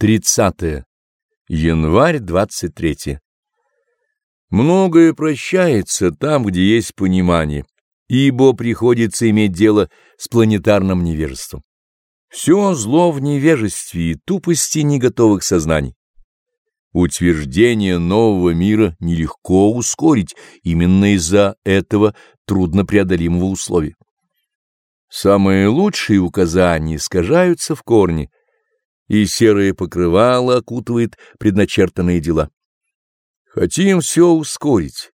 30. Январь 23. Многое прощается там, где есть понимание, ибо приходится иметь дело с планетарным невежеством. Все зло в невежестве и тупости неготовых сознаний. Утверждение нового мира нелегко ускорить именно из-за этого труднопреодолимого условия. Самые лучшие указания искажаются в корне, и серое покрывало окутывает предначертанные дела. Хотим все ускорить,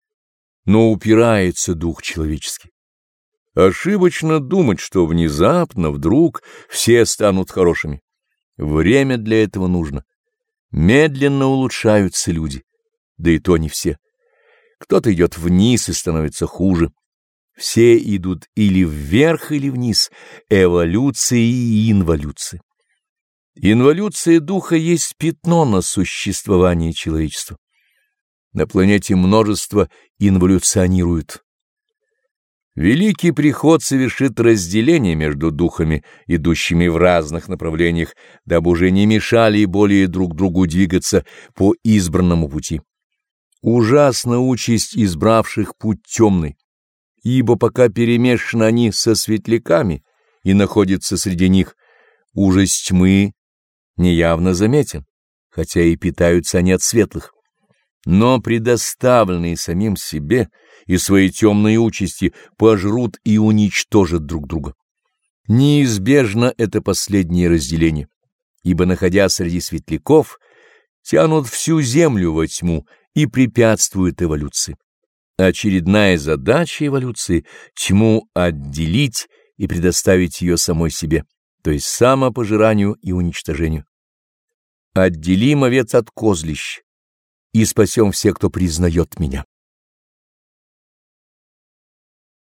но упирается дух человеческий. Ошибочно думать, что внезапно, вдруг все станут хорошими. Время для этого нужно. Медленно улучшаются люди, да и то не все. Кто-то идет вниз и становится хуже. Все идут или вверх, или вниз, эволюция и инволюция. Инволюция духа есть пятно на существование человечества. На планете множество инволюционируют. Великий приход совершит разделение между духами, идущими в разных направлениях, дабы уже не мешали более друг другу двигаться по избранному пути. Ужасна участь избравших путь темный, ибо пока перемешаны они со светляками и находятся среди них, ужас тьмы неявно заметен, хотя и питаются они от светлых. Но предоставленные самим себе и своей темной участи пожрут и уничтожат друг друга. Неизбежно это последнее разделение, ибо, находясь среди светляков, тянут всю землю во тьму и препятствуют эволюции. Очередная задача эволюции — тьму отделить и предоставить ее самой себе то есть самопожиранию и уничтожению. Отделим овец от козлищ и спасем всех, кто признает меня.